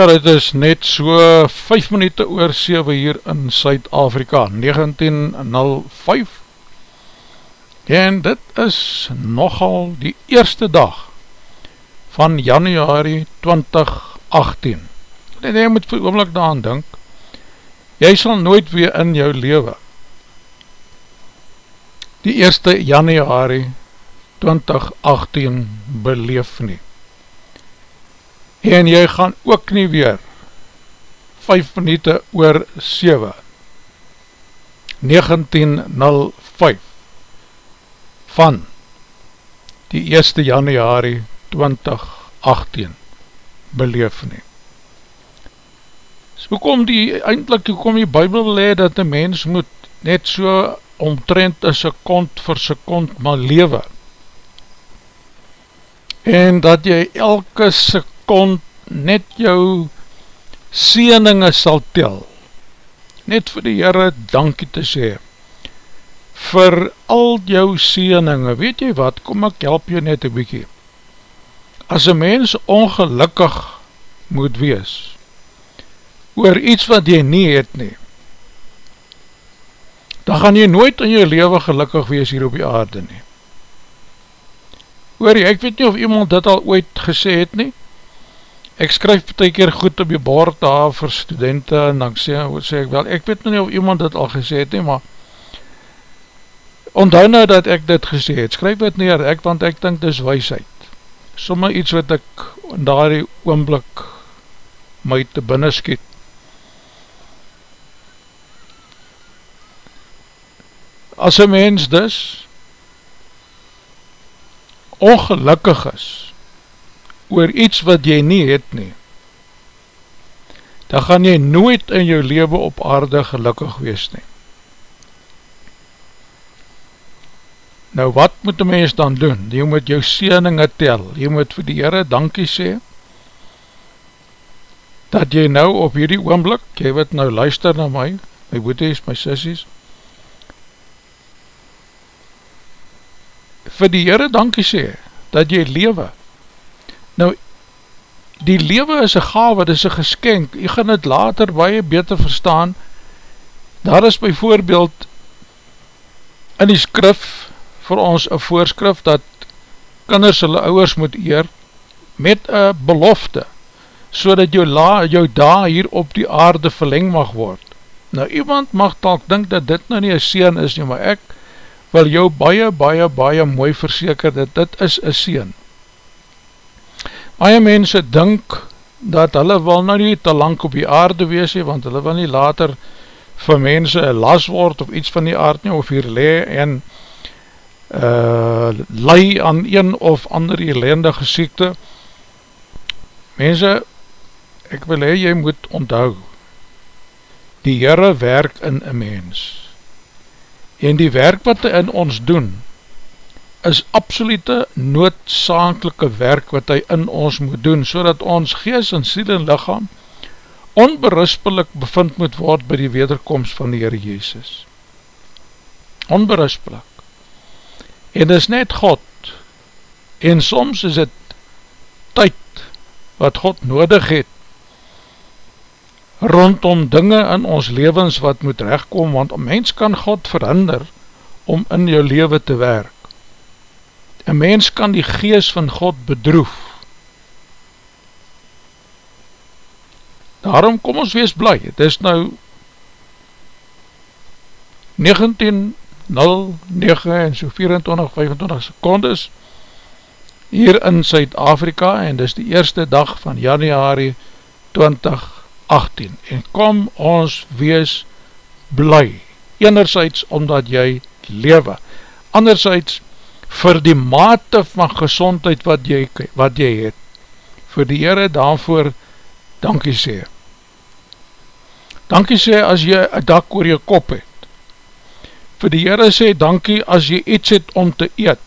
Ja, dit is net so 5 minuut oor 7 hier in Suid-Afrika, 19.05 En dit is nogal die eerste dag van januari 2018 En jy moet vir oomlik daan dink Jy sal nooit weer in jou leven Die eerste januari 2018 beleef nie en jy gaan ook nie weer 5 minuut oor 7 1905 van die 1 januari 2018 beleef nie. So kom die, eindelijk kom die bybel leid dat die mens moet net so omtrent een sekond vir sekond maar lewe. En dat jy elke sekond net jou sieninge sal tel. Net vir die Heere dankie te sê. Vir al jou sieninge, weet jy wat, kom ek help jou net een bykie. As een mens ongelukkig moet wees, oor iets wat jy nie het nie, dan gaan jy nooit in jou leven gelukkig wees hier op die aarde nie. Hoor jy, ek weet nie of iemand dit al ooit gesê het nie, ek skryf ty keer goed op die bord daar vir studenten, en dan sê, sê ek wel, ek weet nie of iemand dit al gesê het nie, maar onthou nou dat ek dit gesê het, skryf dit neer, ek, want ek dink dis weisheid, somme iets wat ek in daar die oomblik my te binnen skiet, as een mens dus ongelukkig is oor iets wat jy nie het nie, dan gaan jy nooit in jou leven op aarde gelukkig wees nie. Nou wat moet een mens dan doen? Jy moet jou sieninge tel, jy moet vir die Heere dankie sê, dat jy nou op hierdie oomblik, jy wat nou luister na my, my boeties, my sissies, vir die Heere dankie sê, dat jy lewe. Nou, die lewe is een gave, dit is een geskenk, jy gaan het later baie beter verstaan, daar is by voorbeeld in die skrif, vir ons een voorskrif, dat kinders hulle ouwers moet eer, met een belofte, so dat jou, jou da hier op die aarde verleng mag word. Nou, iemand mag talk dink dat dit nou nie een seen is nie, maar ek wil jou baie, baie, baie mooi verseker dat dit is een seen. Baie mense dink dat hulle wil nou nie te lang op die aarde wees he, want hulle wil nie later vir mense een las word of iets van die aard nie, of hier le en uh, lei aan een of ander ellendige siekte. Mense, ek wil hee, jy moet onthou, die Heere werk in een mens en die werk wat hy in ons doen, is absolute noodzakelike werk wat hy in ons moet doen, so dat ons gees en siel en lichaam onberispelik bevind moet word by die wederkomst van die Heere Jezus. Onberispelik. En is net God, en soms is het tyd wat God nodig het rondom dinge in ons levens wat moet rechtkom, want mens kan God verhinder om in jou leven te werk. Een mens kan die gees van God bedroef. Daarom kom ons wees bly, het is nou 19.09 en so 24, 25 secondes hier in Suid-Afrika en dis die eerste dag van januari 2020 18 en kom ons wees bly. Enerzijds omdat jy lewe. Anderzijds vir die mate van gezondheid wat jy, wat jy het. Vir die Heere daarvoor dankie sê. Dankie sê as jy een dak oor jou kop het. Vir die Heere sê dankie as jy iets het om te eet.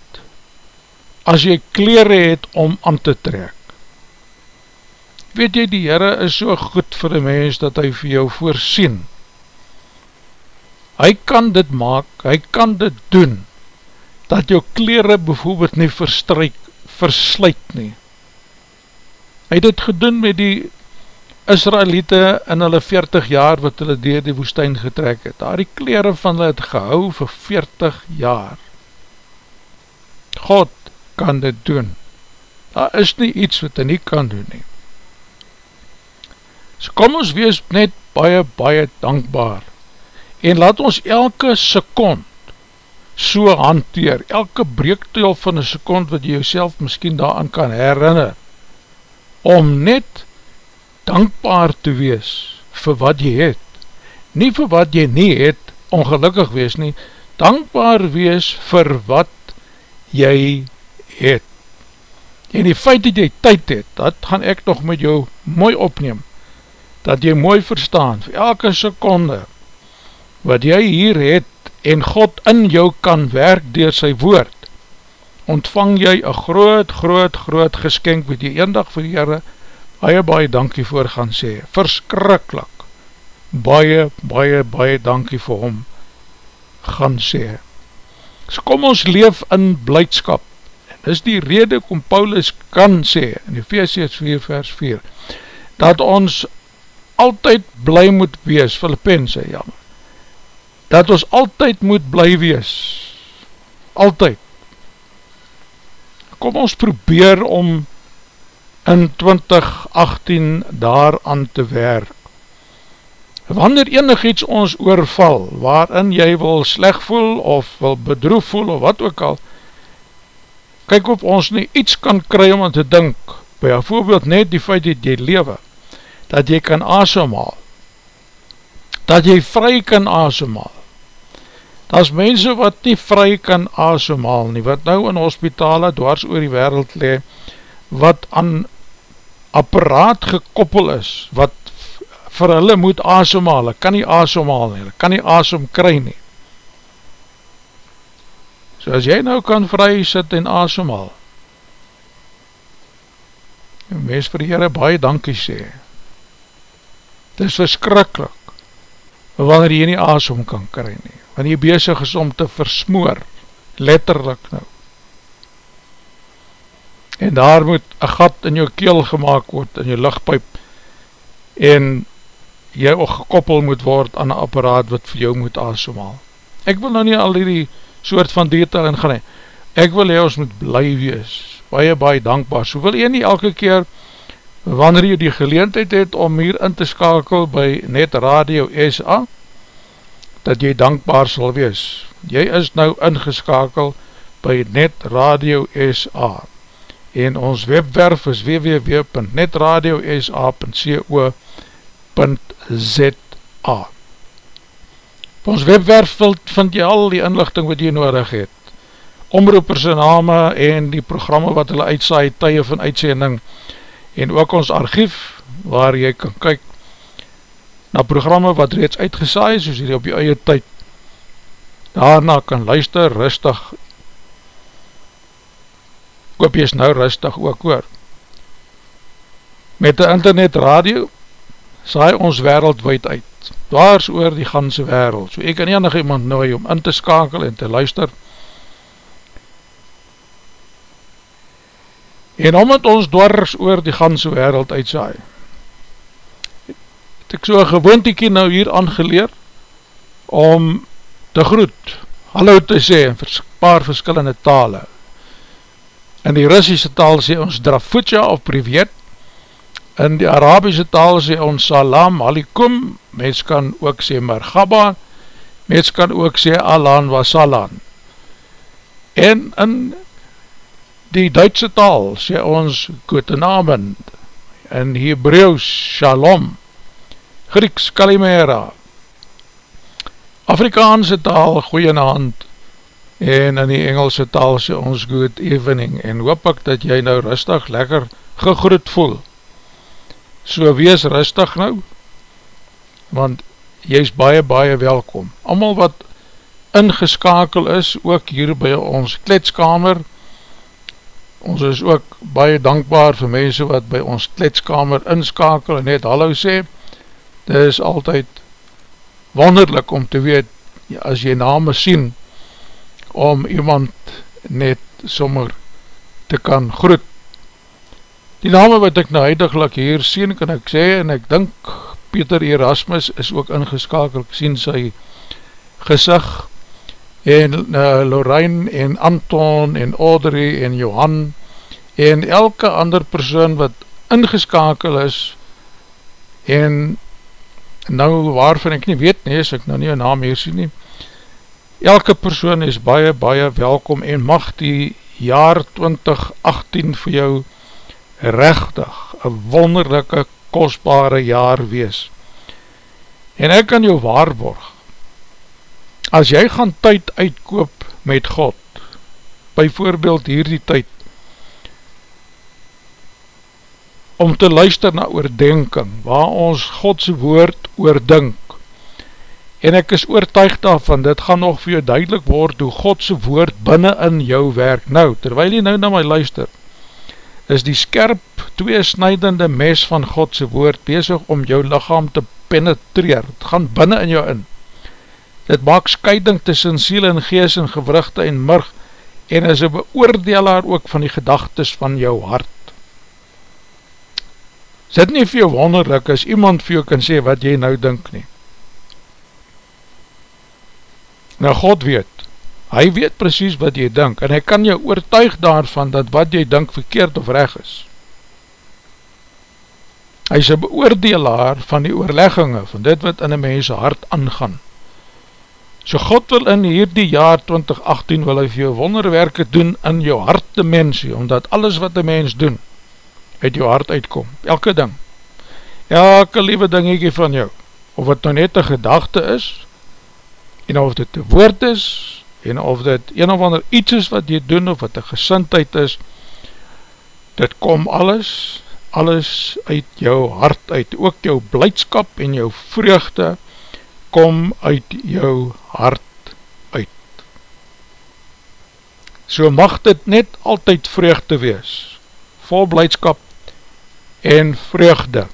As jy kleren het om aan te trek. Weet jy die Heere is so goed vir die mens dat hy vir jou voorsien. Hy kan dit maak, hy kan dit doen dat jou kleren bijvoorbeeld nie verstryk, versluit nie. Hy het dit gedoen met die Israelite in hulle 40 jaar wat hulle dier die woestijn getrek het. Daar die kleren van hulle het gehou vir 40 jaar. God kan dit doen. Daar is nie iets wat hy nie kan doen nie. So kom ons wees net baie, baie dankbaar. En laat ons elke sekond so hanteer, elke breektel van een sekond wat jy jouself miskien daaraan kan herinner, om net dankbaar te wees vir wat jy het, nie vir wat jy nie het, ongelukkig wees nie, dankbaar wees vir wat jy het. En die feit dat jy tyd het, dat gaan ek nog met jou mooi opneem, dat jy mooi verstaan, vir elke seconde, wat jy hier het, en God in jou kan werk door sy woord, ontvang jy een groot, groot, groot geskenk, wat jy een dag vir die Heere, baie, baie dankie voor gaan sê, verskrikkelijk, baie, baie, baie dankie vir hom, gaan sê. So kom ons leef in blijdskap, Dis die rede kom Paulus kan sê, in Ephesians 4 vers 4, dat ons altyd bly moet wees, Philippens sê, ja, dat ons altyd moet bly wees, altyd. Kom ons probeer om in 2018 daar aan te werk. Wanneer enig iets ons oorval, waarin jy wil sleg voel, of wil bedroef voel, of wat ook al, kyk of ons nie iets kan kry om aan te dink, by a voorbeeld net die feit dat jy lewe, dat jy kan asemhaal, dat jy vry kan asemhaal, is mense wat nie vry kan asemhaal nie, wat nou in hospitale dwars oor die wereld le, wat aan apparaat gekoppel is, wat vir hulle moet asemhaal, kan nie asemhaal nie, kan nie asem kry nie, So as jy nou kan vry sit en asemhaal, en mens vir die Heere baie dankie sê, het is verskrikkelijk, wanneer jy nie asem kan kry nie, wanneer jy bezig is om te versmoor, letterlik nou, en daar moet een gat in jou keel gemaakt word, in jou lichtpijp, en jy ook gekoppel moet word aan een apparaat wat vir jou moet asemhaal. Ek wil nou nie al die soort van detail in gaan ek wil hee ons moet bly wees. Baie baie dankbaar, so wil jy nie elke keer wanneer jy die geleentheid het om hier in te skakel by Net Radio SA dat jy dankbaar sal wees. Jy is nou ingeskakel by Net Radio SA en ons webwerf is www.netradiosa.co.za Op ons webwerf vind jy al die inlichting wat jy nodig het. Omroepers en name en die programme wat hulle uitsaai, tye van uitsending en ook ons archief waar jy kan kyk na programme wat reeds uitgesaai soos hier op jy eie tyd. Daarna kan luister rustig. Koop jy is nou rustig ook oor met die internet radio saai ons wereldwijd uit. Dwars oor die ganse wereld, so ek kan enig iemand nooi om in te skakel en te luister, en omdat ons dwars oor die ganse wereld uitsaai, het ek so een gewoontiekie nou hier aangeleer, om te groet, hallo te sê, in paar verskillende tale, in die Russische taal sê ons drafutja of privet, In die Arabische taal sê ons salam alikum, mens kan ook sê margaba, mens kan ook sê alan wasalan. En in die Duitse taal sê ons goedenavond, in Hebreeuws shalom, Grieks kalimera, Afrikaanse taal goeienavond, en in die Engelse taal sê ons good evening, en hoop ek dat jy nou rustig lekker gegroet voel, so wees rustig nou, want jy is baie, baie welkom. Amal wat ingeskakel is, ook hier by ons kletskamer, ons is ook baie dankbaar vir mense wat by ons kletskamer inskakel en net hallo sê, dit is altyd wonderlik om te weet, as jy name sien, om iemand net sommer te kan groet, Die name wat ek nou huidiglik hier sien, kan ek sê, en ek dink Peter Erasmus is ook ingeskakeld, ek sien sy gezicht, en uh, Lorraine, en Anton, en Audrey, en Johan, en elke ander persoon wat ingeskakeld is, en nou waarvan ek nie weet nie, as ek nou nie een naam hier sien nie, elke persoon is baie, baie welkom, en mag die jaar 2018 vir jou rechtig een wonderlijke kostbare jaar wees. En ek kan jou waarborg, as jy gaan tyd uitkoop met God, byvoorbeeld hierdie tyd, om te luister na oordenking, waar ons Godse woord oordink, en ek is oortuig daarvan, dit gaan nog vir jou duidelik word, hoe Godse woord binnen in jou werk. Nou, terwijl jy nou na my luister, is die skerp, tweesnijdende mes van Godse woord bezig om jou lichaam te penetreer, het gaan binnen in jou in. Dit maak scheiding tussen siel en gees en gewrugte en murg, en is een beoordelaar ook van die gedagtes van jou hart. Sit nie vir jou wonderlik as iemand vir jou kan sê wat jy nou dink nie. Nou God weet, hy weet precies wat jy dink, en hy kan jou oortuig daarvan dat wat jy dink verkeerd of reg is. Hy is een beoordelaar van die oorleggingen, van dit wat in die mense hart aangaan. So God wil in hierdie jaar 2018 wil hy vir jou wonderwerke doen in jou hart te mensie, omdat alles wat die mens doen, uit jou hart uitkom, elke ding, elke liewe dingiekie van jou, of wat nou net een gedachte is, en of dit een woord is, en of dit een of ander iets is wat jy doen, of wat een gesintheid is, dit kom alles, alles uit jou hart uit, ook jou blijdskap en jou vreugde, kom uit jou hart uit. So mag dit net altyd vreugde wees, vol blijdskap en vreugde,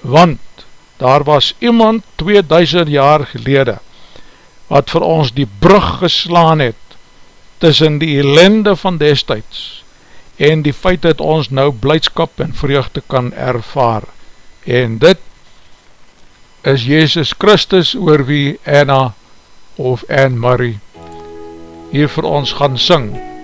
want daar was iemand 2000 jaar gelede, wat vir ons die brug geslaan het, tussen die ellende van destijds, en die feit dat ons nou blijdskap en vreugde kan ervaar, en dit is Jezus Christus oor wie Anna of Anne-Marie hier vir ons gaan syng.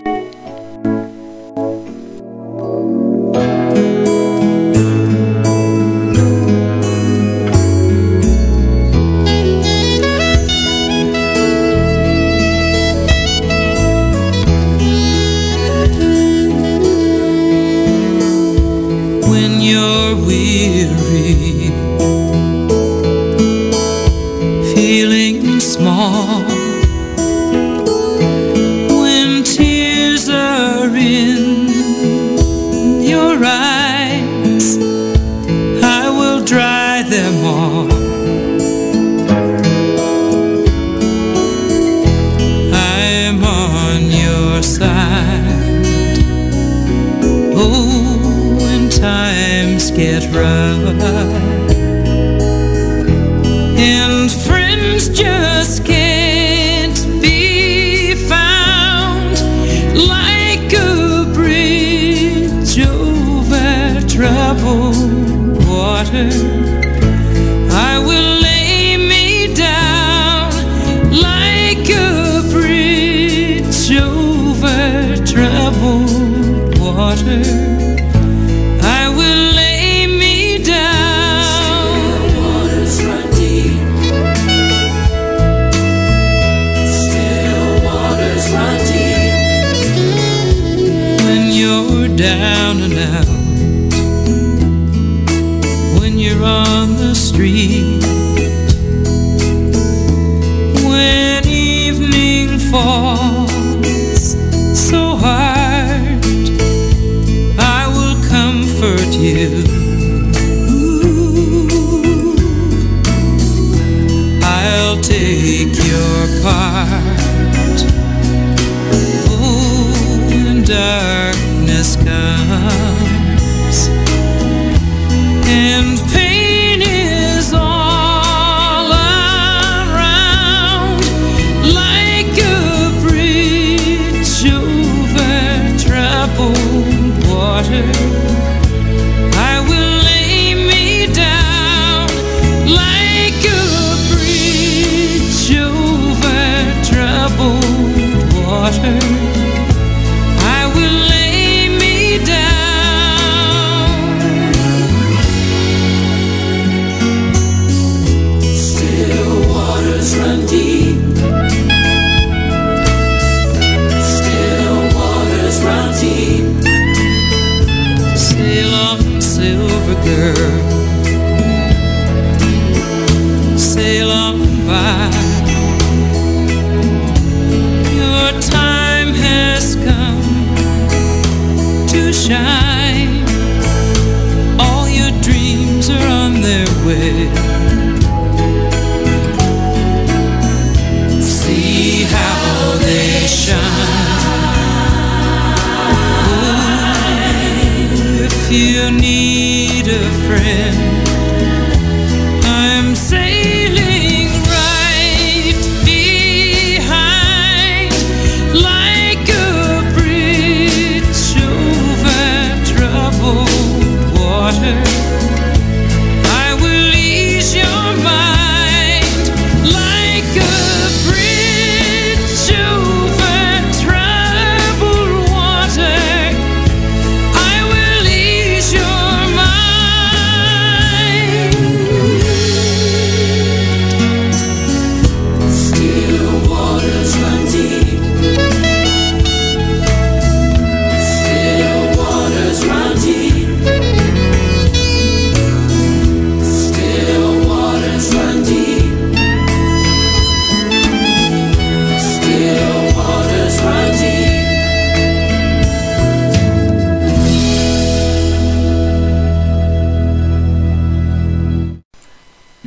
get right.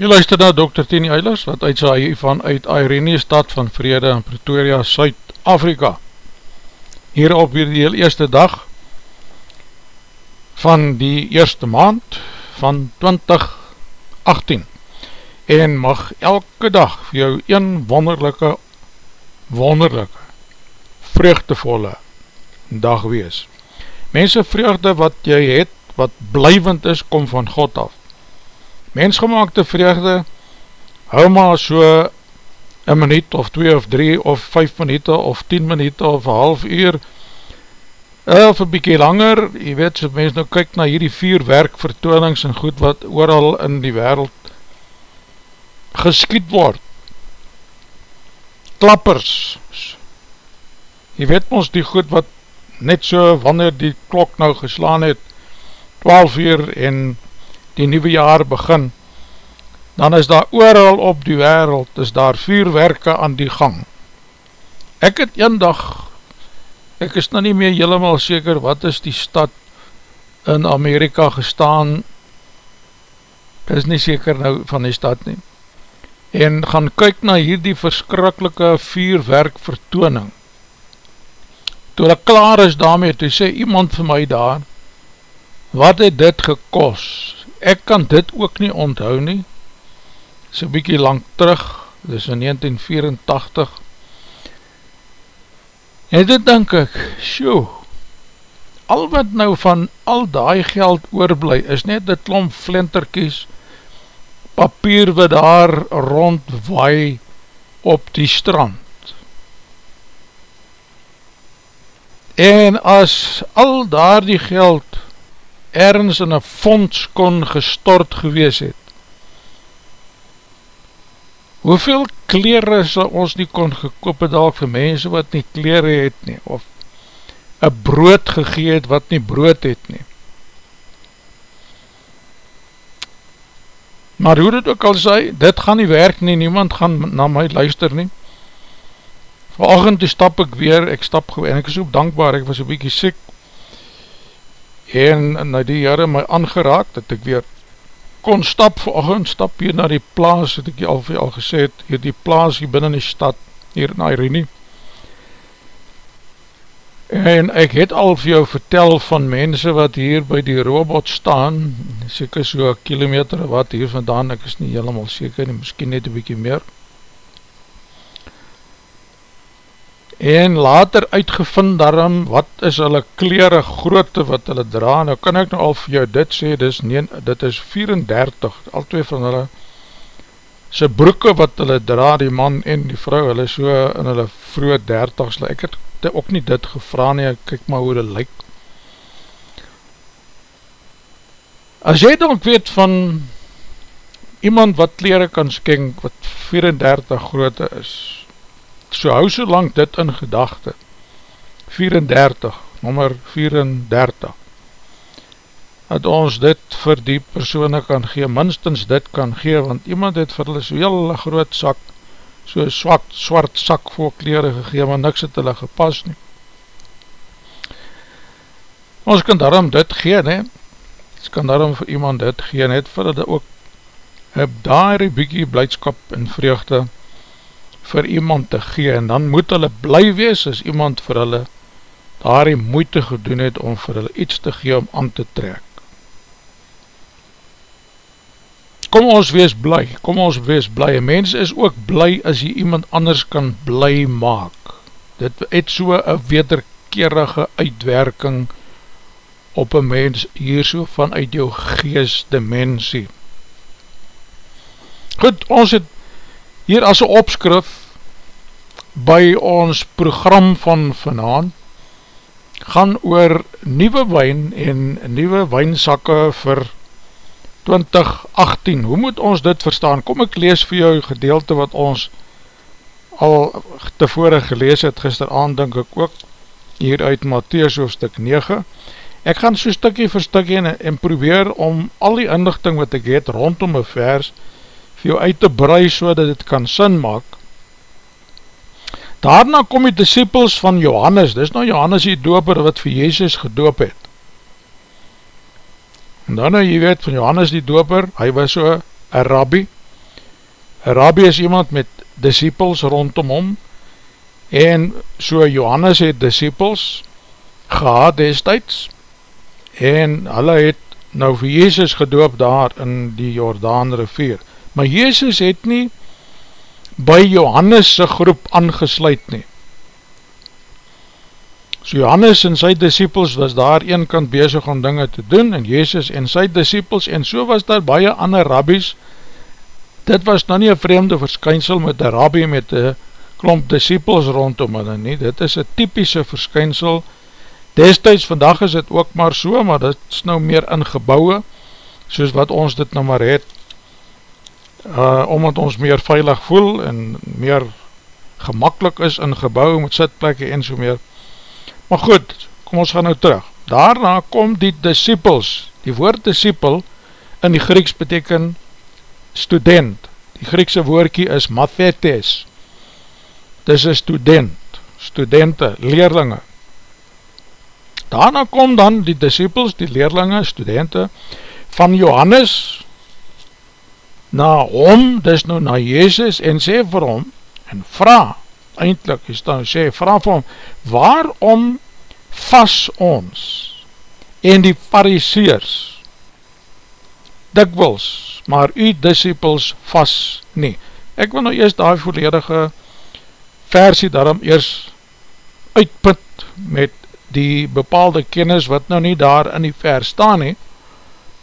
Jy luister na Dr. Tini Eilers, wat uitsaai van uit Irene stad van Vrede in Pretoria, Suid-Afrika. Hier op weer die heel eerste dag van die eerste maand van 2018 en mag elke dag vir jou een wonderlijke, wonderlijke, vreugdevolle dag wees. Mense vreugde wat jy het, wat blijvend is, kom van God af mensgemaakte vreugde hou maar so een minuut of twee of drie of vijf minuut of tien minuut of half uur of een bykie langer. Jy weet so mens nou kyk na hierdie vier werk vertoonings en goed wat ooral in die wereld geskiet word. Klappers. Jy weet ons die goed wat net so wanneer die klok nou geslaan het 12 uur en die nieuwe jaar begin, dan is daar ooral op die wereld, is daar vuurwerke aan die gang. Ek het een dag, ek is nou nie meer helemaal seker, wat is die stad in Amerika gestaan, ek is nie seker nou van die stad nie, en gaan kyk na hierdie verskrikkelike vuurwerk vertooning. Toe ek klaar is daarmee, toe sê iemand vir my daar, wat het dit gekos? Ek kan dit ook nie onthou nie, so bykie lang terug, dis in 1984, en dit denk ek, sjo, al wat nou van al die geld oorblij, is net dit klomp flinterkies, papier wat daar rond waai op die strand. En as al daar die geld ergens in een fonds kon gestort gewees het. Hoeveel kleren sal ons nie kon gekoop het al vir mense wat nie kleren het nie, of een brood gegeet wat nie brood het nie. Maar hoe dit ook al sê, dit gaan nie werk nie, niemand gaan na my luister nie. Vanochtend toe stap ek weer, ek stap gewoon, en ek is ook dankbaar, ek was een bykie siek, en nou die Heere my aangeraak, dat ek weer kon stap vanochtend, stap hier na die plaas, het ek al vir al gesê het, hier die plaas hier binnen die stad, hier in Irene, en ek het al vir jou vertel van mense wat hier by die robot staan, seker so kilometer wat hier vandaan, ek is nie helemaal seker, nie, miskien net een bykie meer, en later uitgevind daarom wat is hulle kleren grootte wat hulle dra, nou kan ek nou al vir jou dit sê, dis nie, dit is 34, al twee van hulle sy broeke wat hulle dra, die man en die vrou, hulle so in hulle vroege dertigs, ek het ook nie dit gevra nie, kyk maar hoe dit lyk. As jy dan weet van iemand wat kleren kan skenk, wat 34 grootte is, so hou so lang dit in gedachte, 34, nummer 34, dat ons dit vir die persoene kan gee, minstens dit kan gee, want iemand het vir hulle so hele groot sak, so swart, swart sak vol kleren gegee, maar niks het hulle gepas nie. Ons kan daarom dit gee, ne? Ons kan daarom vir iemand dit gee, net vir hulle ook heb daar die bykie blijdskap en vreugde vir iemand te gee, en dan moet hulle bly wees as iemand vir hulle daar die moeite gedoen het om vir hulle iets te gee om aan te trek. Kom ons wees bly, kom ons wees bly, en mens is ook bly as jy iemand anders kan bly maak. Dit het so een wederkerige uitwerking op een mens hier so vanuit jou geestdimensie. Goed, ons het hier as een opskrif by ons program van vanavond gaan oor nieuwe wijn en nieuwe wijnsakke vir 2018, hoe moet ons dit verstaan? Kom ek lees vir jou gedeelte wat ons al tevore gelees het, gisteravond denk ek ook, hier uit Matthäus hoofdstuk 9. Ek gaan so stikkie vir stikkie en, en probeer om al die inlichting wat ek het rondom een vers vir jou uit te brei so dat het kan sin maak. Daarna kom die disciples van Johannes, dis nou Johannes die doper wat vir Jezus gedoop het. En dan nou jy weet van Johannes die doper, hy was so een rabbi. Een rabbi is iemand met disciples rondom hom. En so Johannes het disciples gehad destijds. En hulle het nou vir Jezus gedoop daar in die Jordaan rivier. Maar Jezus het nie by Johannes groep aangesluit nie. So Johannes en sy disciples was daar een kant bezig om dinge te doen en Jezus en sy disciples en so was daar baie ander rabbies. Dit was nou nie een vreemde verskynsel met een rabbi met een klomp disciples rondom hulle nie, dit is een typische verskynsel. Destijds vandag is dit ook maar so, maar dit is nou meer in gebouwe soos wat ons dit nou maar het uh, omdat ons meer veilig voel en meer gemakkelijk is in gebouwe met sitplekke en so meer Maar goed, kom ons gaan nou terug. Daarna kom die disciples, die woord disciple in die Grieks beteken student. Die Griekse woordkie is mathetes. Dis een student, studente, leerlinge. Daarna kom dan die disciples, die leerlinge, studente, van Johannes na hom, dis nou na Jezus, en sê vir hom, en vraag, eindelijk is dan sê, vraag vir hom, waarom vas ons en die fariseers dikwils, maar u disciples vas nie. Ek wil nou eerst die volledige versie daarom eerst uitput met die bepaalde kennis wat nou nie daar in die vers staan nie,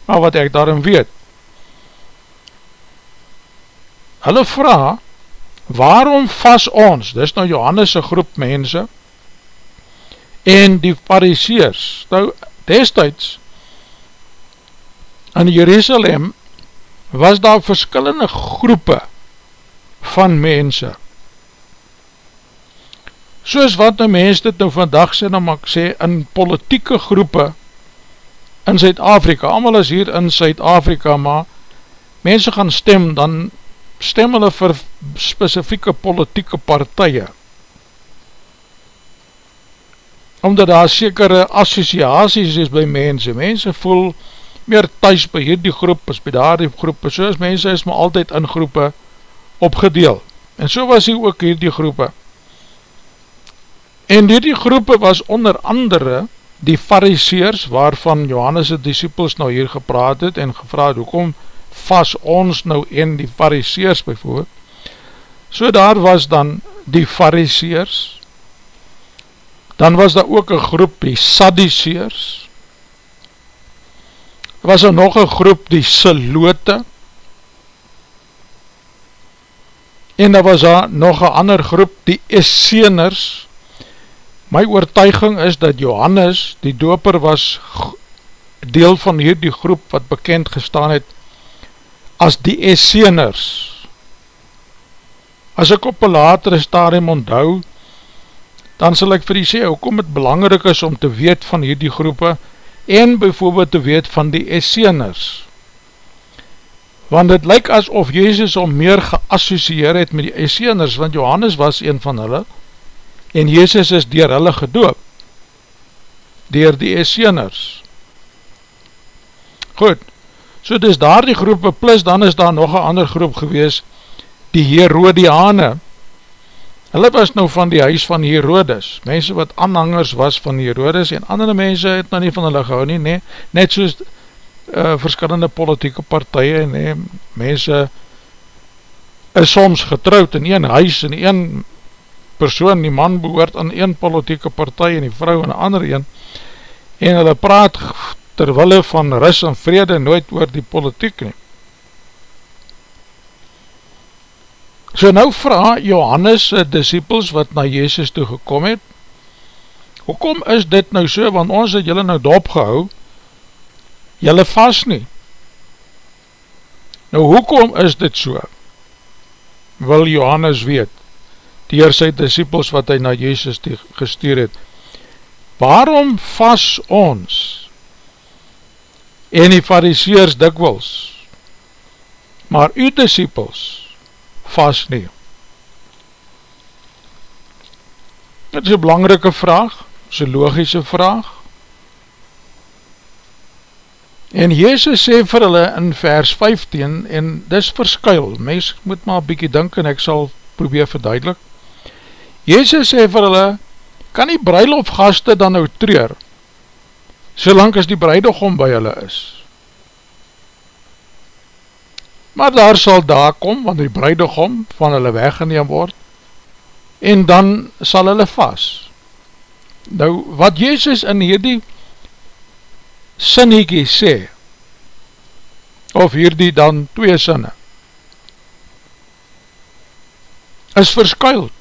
maar wat ek daarom weet. Hulle vraag, waarom vas ons, dis nou Johannes' groep mense, en die fariseers, nou destijds, in Jerusalem, was daar verskillende groepe van mense, soos wat nou mens dit nou vandag sê, nou mag ek sê, in politieke groepe, in Zuid-Afrika, allemaal is hier in Zuid-Afrika, maar mense gaan stem, dan stem hulle vir specifieke politieke partije. Omdat daar sekere associaties is by mense. Mense voel meer thuis by hierdie groep as by daar die groep. So is mense is maar altyd in groepe opgedeel. En so was hier ook hierdie groepe. En hierdie groepe was onder andere die fariseers waarvan Johannes' disciples nou hier gepraat het en gevraad, hoekom vas ons nou en die fariseers bijvoorbeeld, so daar was dan die fariseers, dan was daar ook een groep die Sadduceers, was er nog een groep die Selote, en daar was daar nog een ander groep die Esseners, my oortuiging is dat Johannes, die doper was deel van hierdie groep wat bekend gestaan het, as die Esseners. As ek op een latere stadium onthou, dan sal ek vir die sê, hoekom het belangrijk is om te weet van hierdie groepe, en bijvoorbeeld te weet van die Esseeners. Want het lyk asof Jezus om meer geassocieer het met die Esseeners, want Johannes was een van hulle, en Jezus is dier hulle gedoop, dier die Esseeners. Goed, so dis daar die groepe, plus dan is daar nog een ander groep gewees, die Herodiane, Hulle was nou van die huis van Herodes, mense wat aanhangers was van Herodes en andere mense het nou nie van hulle gehou nie, nee, net soos uh, verskillende politieke partije, nee, mense is soms getrouwd in een huis en een persoon, die man behoort aan een politieke partij en die vrou in een ander een, en hulle praat terwille van ris en vrede nooit oor die politiek nie. So nou vraag Johannes disciples wat na Jezus toe gekom het, hoekom is dit nou so, want ons het julle nou dop gehou, julle vast nie. Nou hoekom is dit so, wil Johannes weet, dier sy disciples wat hy na Jezus gestuur het, waarom vast ons en die fariseers dikwils, maar u disciples, vast nie? Dit is een belangrike vraag, is een logische vraag. En Jezus sê vir hulle in vers 15, en dis verskuil, mens moet maar bykie dink en ek sal probeer verduidelik. Jezus sê vir hulle, kan die bruilofgaste dan nou treur, solang as die bruidegom by hulle is? maar daar sal daar kom, want die bruidegom van hulle weggeneem word, en dan sal hulle vast. Nou, wat Jezus in hierdie sinniekie sê, of hierdie dan twee sinne, is verskuild.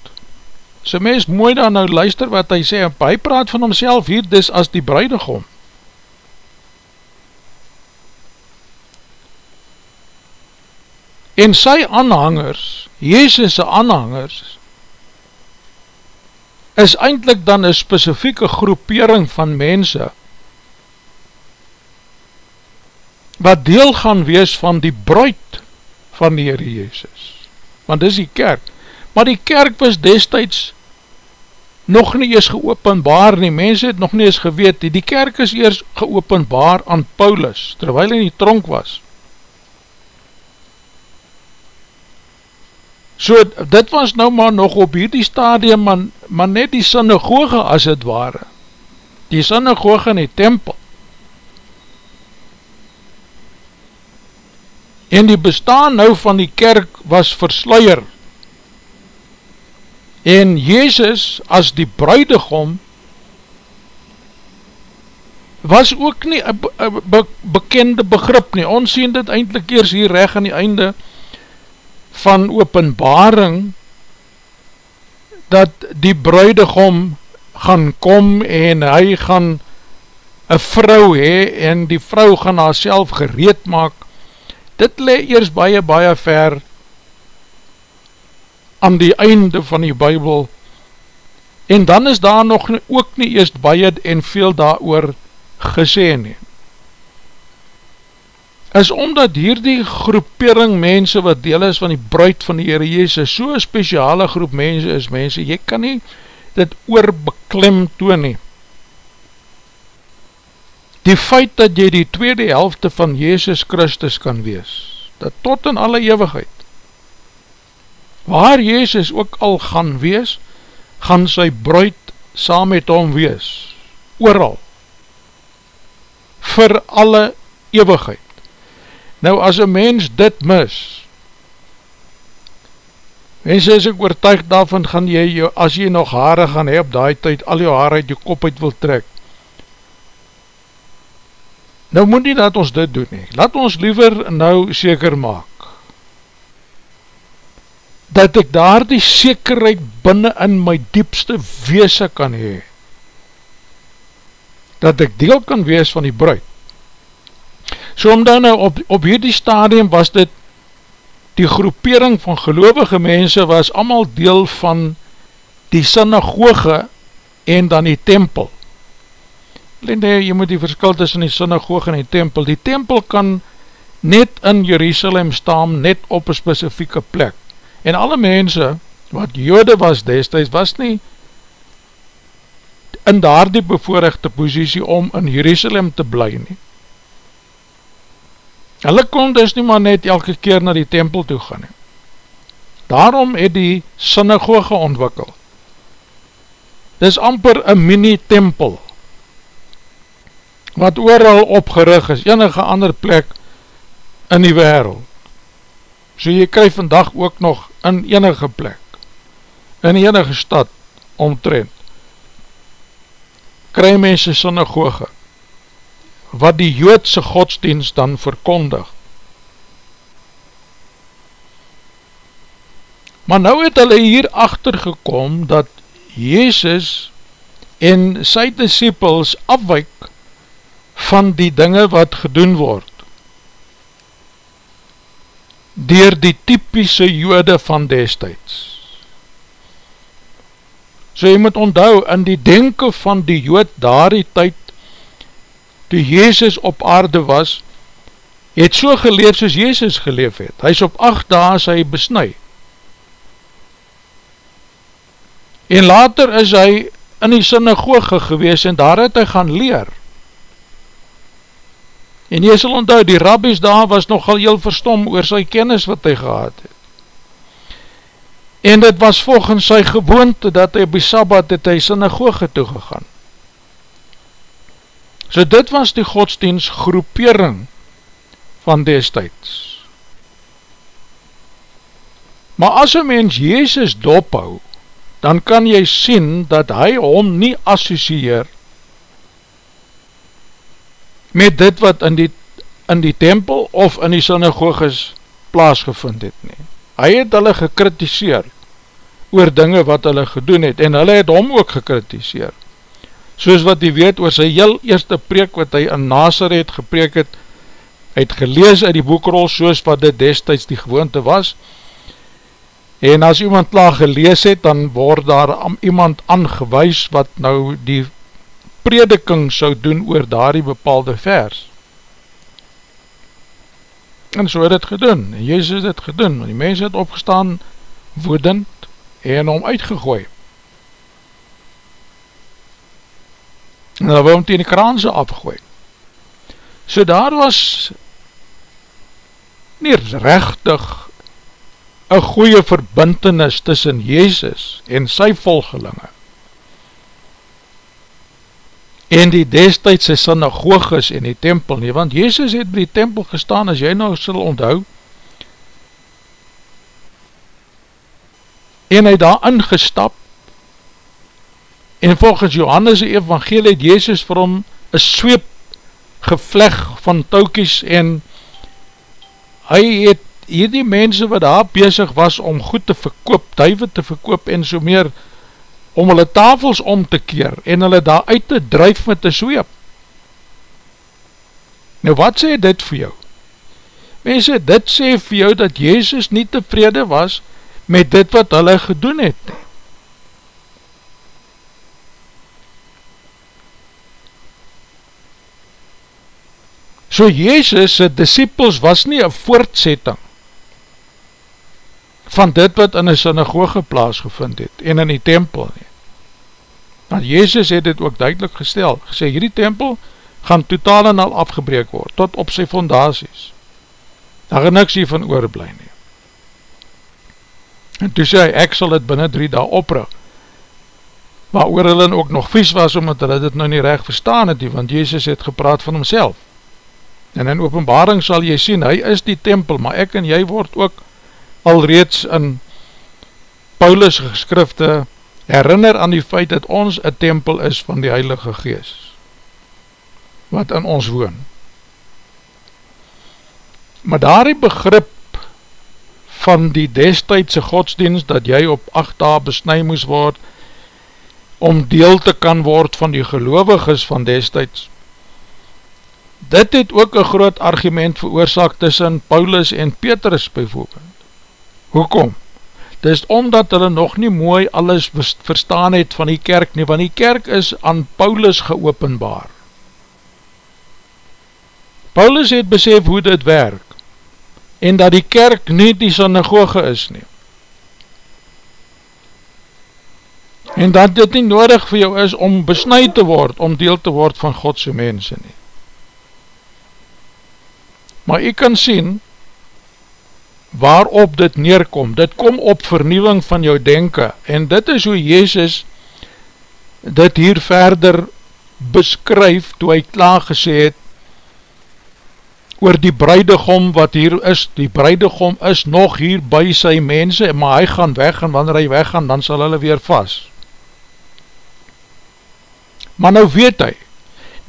So mens mooi dan nou luister wat hy sê, en hy praat van homself hier, dis as die bruidegom. En sy aanhangers, Jezus' aanhangers, is eindelijk dan een specifieke groepering van mense, wat deel gaan wees van die bruid van die Heere Jezus. Want dis die kerk. Maar die kerk was destijds nog nie eens geopenbaar nie, mense het nog nie eens geweet, die kerk is eers geopenbaar aan Paulus, terwijl hy nie tronk was. So dit was nou maar nog op hierdie stadium, maar, maar net die synagoge as het ware. Die synagoge in die tempel. En die bestaan nou van die kerk was versluier. En Jezus as die bruidegom was ook nie een be bekende begrip nie. Ons sien dit eindelijk eers hier reg aan die einde van openbaring dat die bruidegom gaan kom en hy gaan een vrou hee en die vrou gaan haar self gereed maak. Dit le eers baie baie ver aan die einde van die bybel. En dan is daar nog ook nie eerst baie en veel daar oor gesê nie is omdat hierdie groepering mense wat deel is van die bruid van die Heere Jezus, so een speciale groep mense is mense, jy kan nie dit oorbeklem toon nie. Die feit dat jy die tweede helfte van Jezus Christus kan wees, dat tot in alle eeuwigheid, waar Jezus ook al gaan wees, gaan sy bruid saam met hom wees, ooral, vir alle eeuwigheid. Nou as een mens dit mis, mense is ek oortuig daarvan, gaan jy, as jy nog haare gaan hee op die tyd, al jou haare uit jou kop uit wil trek, nou moet nie dat ons dit doen nie, laat ons liever nou seker maak, dat ek daar die sekerheid binnen in my diepste weese kan hee, dat ek deel kan wees van die bruid, So om dan nou op, op hierdie stadium was dit die groepering van gelovige mense was allemaal deel van die synagoge en dan die tempel. Alleen nee, jy moet die verskil tussen die synagoge en die tempel, die tempel kan net in Jerusalem staan, net op een specifieke plek, en alle mense, wat jode was destijds, was nie in daar die bevoorrechte posiesie om in Jerusalem te bly nie. Hulle kon dus nie maar net elke keer na die tempel toe gaan nie. Daarom het die synagoge ontwikkel. Dis amper een mini-tempel, wat ooral opgerig is, enige ander plek in die wereld. So jy krijg vandag ook nog in enige plek, in enige stad omtrend, krijg mense synagoge, wat die joodse godsdienst dan verkondig. Maar nou het hulle hier achtergekom dat Jezus en sy disciples afwijk van die dinge wat gedoen word dier die typische jode van destijds. So jy moet onthou, in die denken van die jood daar die tyd toe Jezus op aarde was, het so geleef soos Jezus geleef het. Hy is op acht daas hy besnui. En later is hy in die synagoge gewees en daar het hy gaan leer. En jy sal onthou, die rabbies daar was nogal heel verstom oor sy kennis wat hy gehad het. En dit was volgens sy gewoonte dat hy op die Sabbat het hy synagoge toegegaan. So dit was die godsdienst groepering van destijds. Maar as een mens Jezus dophou, dan kan jy sien dat hy hom nie associeer met dit wat in die, in die tempel of in die synagoges plaasgevind het nie. Hy het hulle gekritiseer oor dinge wat hulle gedoen het en hulle het hom ook gekritiseer soos wat hy weet oor sy heel eerste preek wat hy in Nazareth gepreek het, hy het gelees uit die boekrol soos wat dit destijds die gewoonte was, en as iemand klaar gelees het, dan word daar iemand aangewees wat nou die prediking sou doen oor daar die bepaalde vers. En so het het gedoen, en Jezus het het gedoen, want die mens het opgestaan woedend en om uitgegooid. En hulle wou hom tegen die kraanse afgooi. So daar was nie rechtig een goeie verbintenis tussen Jezus en sy volgelinge en die destijdse synagoges en die tempel nie, want Jezus het by die tempel gestaan, as jy nou sal onthou, en hy daar ingestap, En volgens Johannes evangelie het Jezus vir hom een sweep gevleg van toukies en hy het hierdie mense wat daar bezig was om goed te verkoop, duive te verkoop en so meer, om hulle tafels om te keer en hulle daar uit te drijf met die sweep. Nou wat sê dit vir jou? Mense, dit sê vir jou dat Jezus nie tevrede was met dit wat hulle gedoen het nie. So Jezus' disciples was nie een voortsetting van dit wat in die synagoge plaasgevind het en in die tempel nie. Want Jezus het dit ook duidelijk gestel, gesê hierdie tempel gaan totaal en al afgebreek word, tot op sy fondaties. Daar gaan niks hiervan oorblij nie. En toe sê hy, ek sal het binnen drie dag oprig, maar oor hulle ook nog vies was, omdat hulle dit nou nie recht verstaan het, want Jezus het gepraat van homself. En in openbaring sal jy sien, hy is die tempel, maar ek en jy word ook alreeds in Paulus geskrifte herinner aan die feit dat ons een tempel is van die Heilige Gees, wat in ons woon. Maar daar die begrip van die destijdse godsdienst, dat jy op acht dae besnui moes word, om deel te kan word van die geloviges van destijds, Dit het ook een groot argument veroorzaak tussen Paulus en Petrus bijvoorbeeld. Hoekom? Dit is omdat hulle nog nie mooi alles verstaan het van die kerk nie, want die kerk is aan Paulus geopenbaar. Paulus het besef hoe dit werk, en dat die kerk nie die synagoge is nie. En dat dit nie nodig vir jou is om besnuit te word, om deel te word van Godse mense nie. Maar jy kan sien, waarop dit neerkom, dit kom op vernieuwing van jou denken, en dit is hoe Jezus dit hier verder beskryf, toe hy klaar gesê het, oor die bruidegom wat hier is, die bruidegom is nog hier by sy mense, maar hy gaan weg, en wanneer hy weggaan, dan sal hulle weer vast. Maar nou weet hy,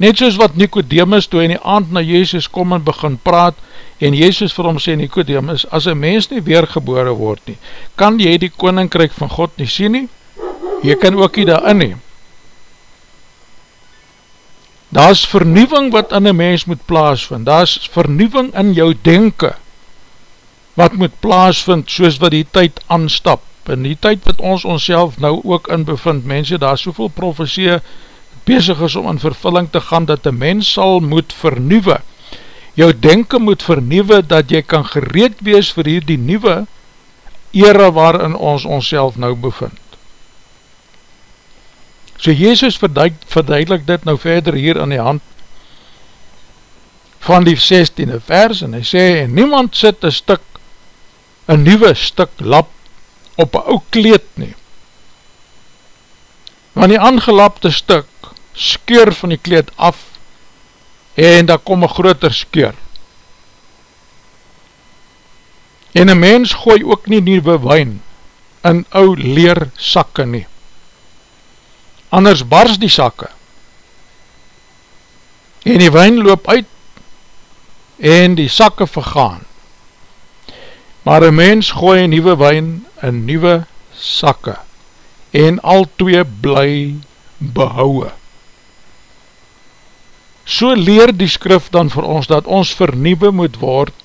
net soos wat Nicodemus toe in die aand na Jezus kom en begin praat, en Jezus vir hom sê, Nicodemus, as een mens nie weergebore word nie, kan jy die koninkryk van God nie sien nie, jy kan ook nie daarin nie. Daar is vernieuwing wat in een mens moet plaasvind, daar is vernieuwing in jou denken, wat moet plaasvind soos wat die tyd aanstap, in die tyd wat ons ons nou ook in bevind, mense, daar is soveel professie bezig is om in vervulling te gaan, dat die mens sal moet vernieuwe, jou denken moet vernieuwe, dat jy kan gereed wees vir die nieuwe era waarin ons ons nou bevind. So Jezus verduidelik dit nou verder hier aan die hand van die 16e vers en hy sê, en niemand sit een stuk, een nieuwe stuk lap op een ou kleed nie. Want die aangelapte stuk skeur van die kleed af en daar kom een groter skeur. En een mens gooi ook nie nieuwe wijn in ou leer sakke nie. Anders bars die sakke. En die wijn loop uit en die sakke vergaan. Maar een mens gooi nieuwe wijn in nieuwe sakke en al twee bly behouwe. So leer die skrif dan vir ons dat ons vernieuwe moet word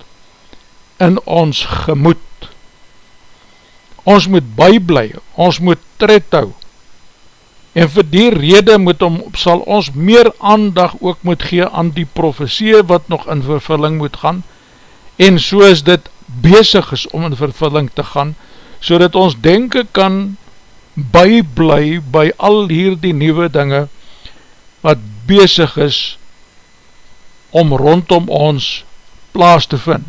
in ons gemoed. Ons moet byblij, ons moet tred hou. En vir die rede moet om, sal ons meer aandag ook moet gee aan die profesie wat nog in vervulling moet gaan en soos dit bezig is om in vervulling te gaan, so dat ons denken kan byblij by al hier die nieuwe dinge wat bezig is om rondom ons plaas te vind.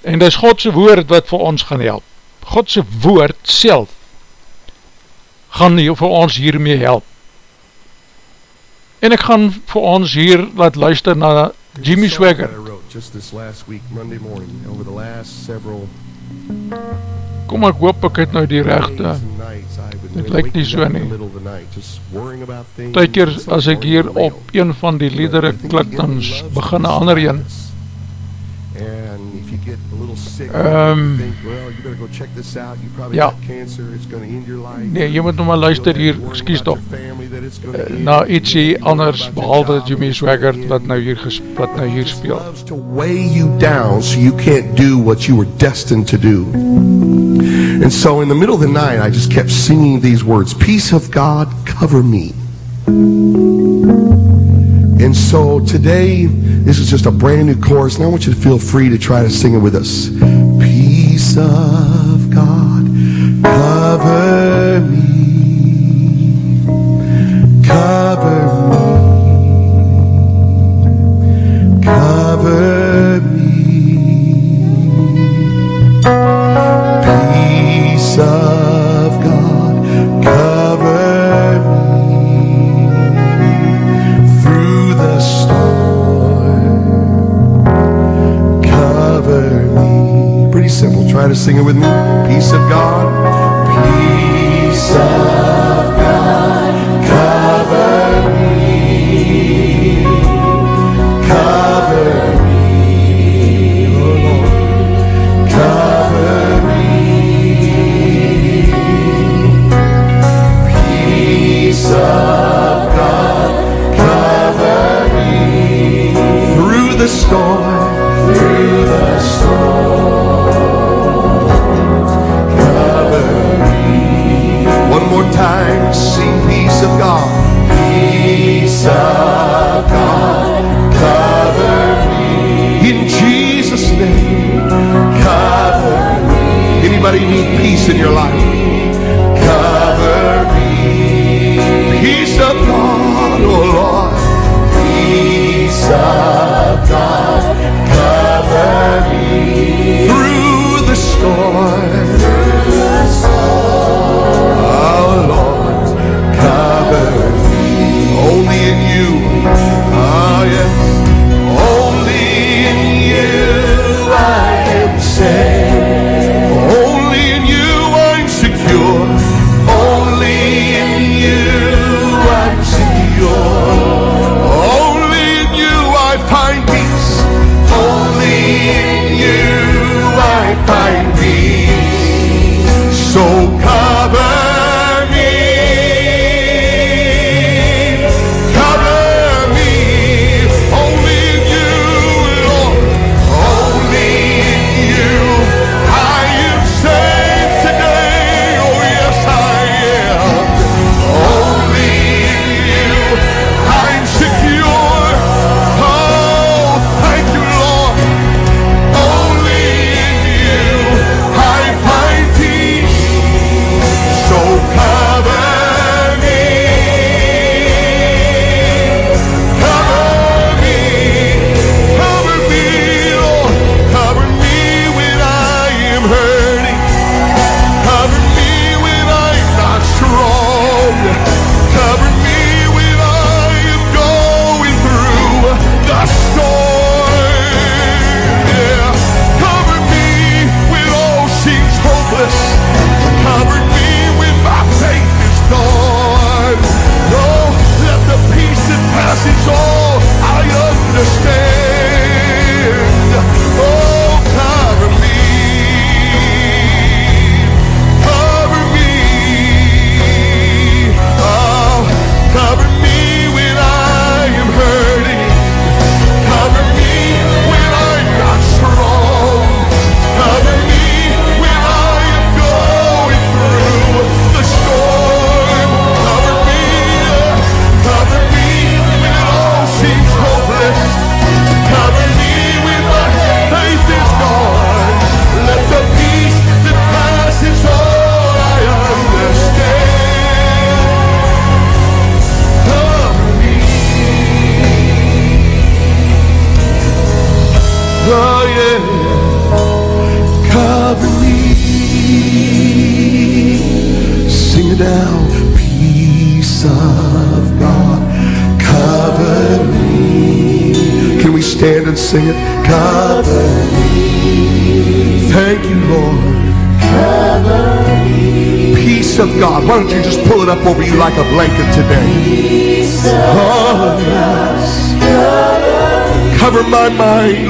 En dis Godse woord wat vir ons gaan help. Godse woord self gaan vir ons hiermee help. En ek gaan vir ons hier laat luister na Jimmy Swagger. Kom ek hoop ek het nou die rechte Dit lyk nie so nie. Tijker as ek hier op een van die liedere klik Dan begin een ander een Um, ja nee, jy moet nou maar luister hier excuse toch. uh, na ietsie anders behalwe Jimmy Swagger wat nou hier, wat nou hier speel. to weigh you down so you can't do what you were destined to do. And so in the middle of the night I just kept singing these words peace of God cover me. And so today This is just a brand new chorus, and I want you to feel free to try to sing it with us. Peace of God, cover me, cover sing it with me. Peace of God. Peace of God. Cover me. Cover me. Oh Lord. Cover me. Peace of God. Cover me. Through the storm. Through the storm. more times, Sing peace of God. Peace of God, cover me. In Jesus' name, cover me. Anybody need peace in your life? Cover me. Peace of God, oh Lord. Peace of God, cover me. Through the storm. the Blanket today. Oh, cover my mind.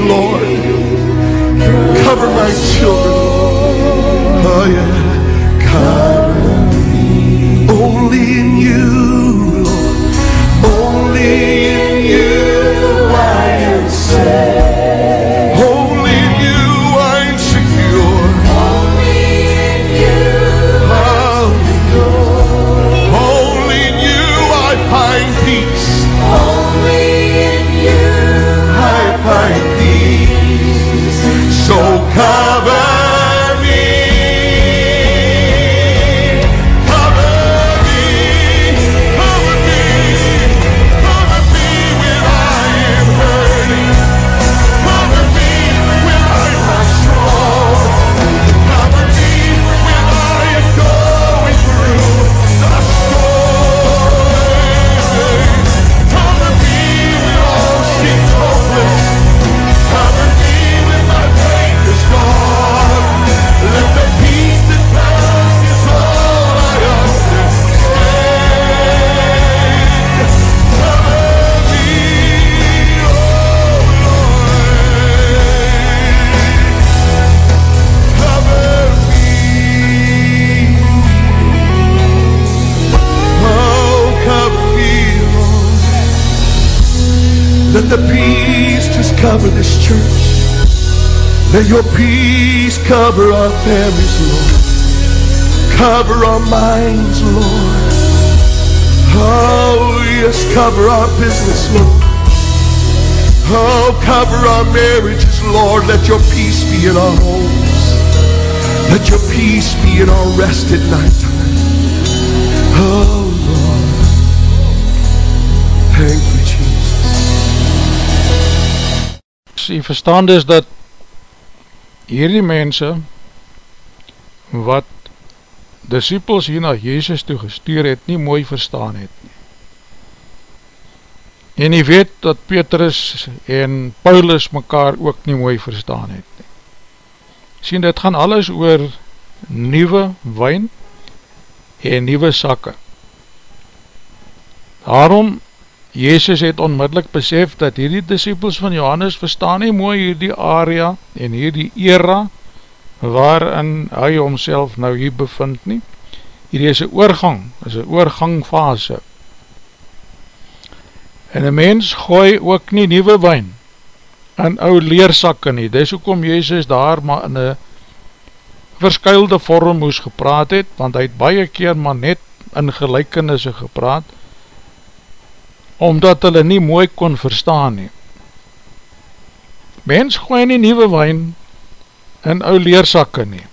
Peace cover our families, Lord. Cover our minds, Lord. Oh, yes, cover our business, Lord. Oh, cover our marriages, Lord. Let your peace be in our homes. Let your peace be in our rest at nighttime. Oh, Lord. Thank you, Jesus. Jy verstaan dus dat hierdie mense wat disciples hier na Jezus toe gestuur het, nie mooi verstaan het nie. En jy weet dat Petrus en Paulus mekaar ook nie mooi verstaan het nie. Sien, dit gaan alles oor nieuwe wijn en nieuwe sakke. Daarom, Jezus het onmiddellik besef dat hierdie disciples van Johannes verstaan nie mooi hierdie area en hierdie era waarin hy homself nou hier bevind nie. Hierdie is een oorgang, is een oorgangfase. En een mens gooi ook nie nieuwe wijn in ou leersakke nie. Dis ook om Jezus daar maar in een verskuilde vorm moes gepraat het, want hy het baie keer maar net in gelijkenisse gepraat, omdat hulle nie mooi kon verstaan nie. Mens gooi nie nieuwe wijn in ou leersakke nie.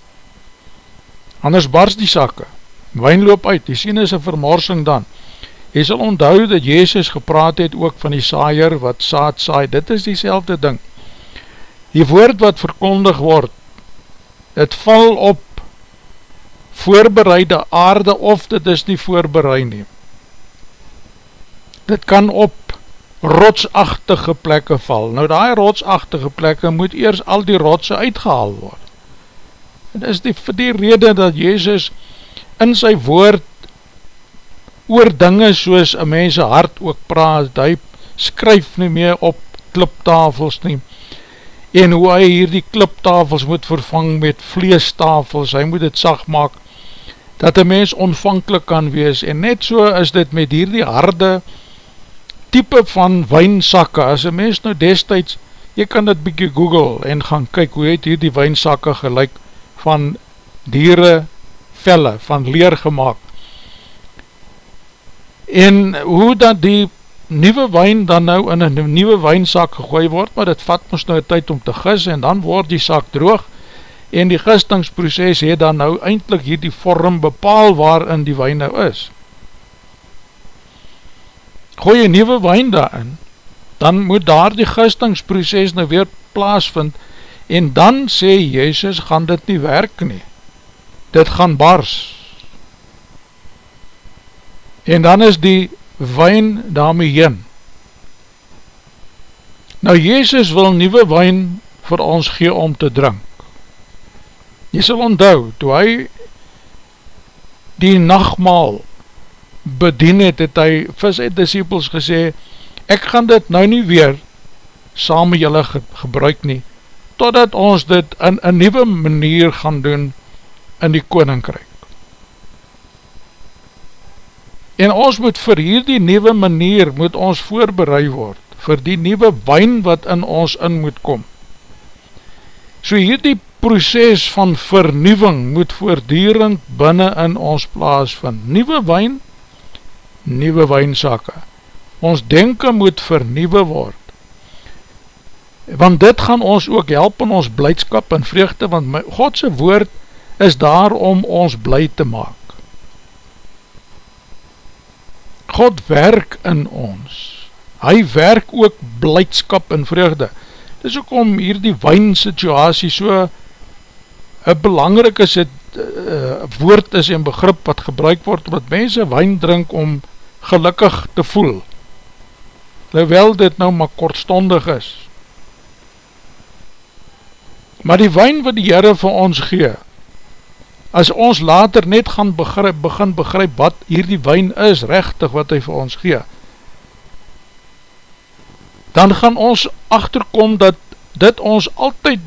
Anders barst die sakke. Wijn loop uit, die sien is een vermorsing dan. Jy sal onthou dat Jezus gepraat het ook van die saaier wat saad saai, dit is die ding. Die woord wat verkondig word, het val op voorbereide aarde of dit is nie voorbereid nie. Dit kan op rotsachtige plekke val. Nou die rotsachtige plekke moet eers al die rotse uitgehaal word. En is die, vir die rede dat Jezus in sy woord oor dinge soos een mense hart ook praat, hy skryf nie meer op kliptafels nie, en hoe hy hier die kliptafels moet vervang met vleestafels, hy moet het sag maak, dat een mens onvankelijk kan wees, en net so is dit met hier die harde type van wijnsakke, as een mens nou destijds, jy kan dit bykie google en gaan kyk hoe het hier die wijnsakke gelijk van diere velle, van leer gemaakt, en hoe dat die nieuwe wijn dan nou in een nieuwe wijnsak gegooi word, maar dit vat ons nou tyd om te gis, en dan word die sak droog, en die gistingsproces het dan nou eindelijk hier die vorm bepaal waarin die wijn nou is. Gooi jy nieuwe wijn daarin, dan moet daar die gistingsproces nou weer plaasvind, en dan sê Jezus, gaan dit nie werk nie, dit gaan bars, en dan is die wijn daarmee heen. Nou, Jezus wil nieuwe wijn vir ons gee om te drink. Jy sal onthou, toe hy die nachtmaal bedien het, het hy vir sy disciples gesê, ek gaan dit nou nie weer saam met julle ge gebruik nie, totdat ons dit in een nieuwe manier gaan doen in die koninkryk. En ons moet vir hierdie nieuwe manier moet ons voorbereid word, vir die nieuwe wijn wat in ons in moet kom. So hierdie proces van vernieuwing moet voordierend binnen in ons plaas van nieuwe wijn, nieuwe wijnsakke. Ons denken moet vernieuwe word. Want dit gaan ons ook help in ons blijdskap en vreugde, want my, Godse woord is daar om ons blij te maak. God werk in ons. Hy werk ook blijdskap en vreugde. Dis ook om hier die wijn situasie so een belangrike sit, uh, woord is en begrip wat gebruik word, wat mense wijn drink om gelukkig te voel. Terwyl dit nou maar kortstondig is. Maar die wijn wat die Heere vir ons gee, as ons later net gaan begryp, begin begryp wat hierdie wijn is, rechtig wat hy vir ons gee, dan gaan ons achterkom dat dit ons altyd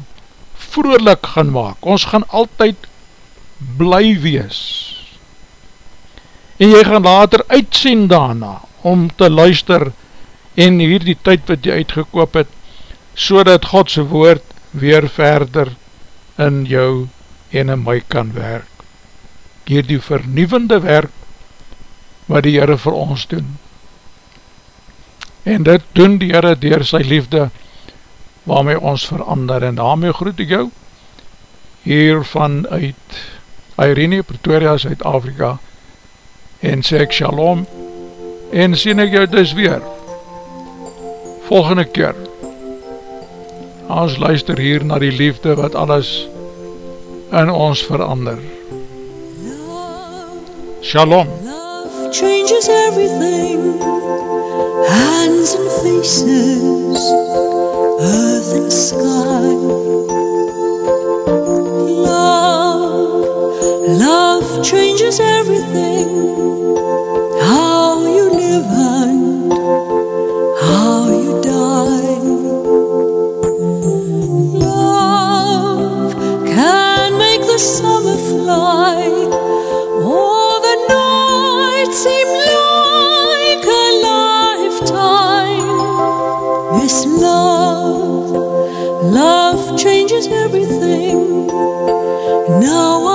vrolik gaan maak, ons gaan altyd bly wees, en jy gaan later uitsien daarna, om te luister, en hier die tyd wat jy uitgekoop het, so dat Godse woord weer verder in jou en in my kan werk. Dier die vernieuwende werk wat die Heere vir ons doen. En dit doen die Heere dier sy liefde waarmee ons verander en daarmee groet ek jou hier vanuit Irene, Pretoria, Zuid-Afrika en sê ek shalom en sien ek jou dus weer volgende keer. Ons luister hier na die liefde wat alles in ons verander. Shalom. Love changes everything. Hands and faces Earth and sky. Love Love changes everything How you live and How you die Love can make the summer fly or the night seem like a lifetime. This love, love changes everything. Now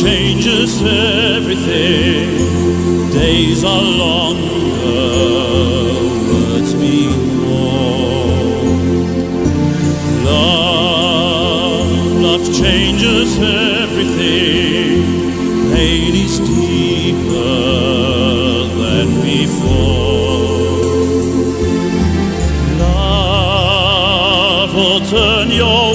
changes everything. Days are longer, words mean more. Love, love changes everything. Pain is deeper than before. Love will turn your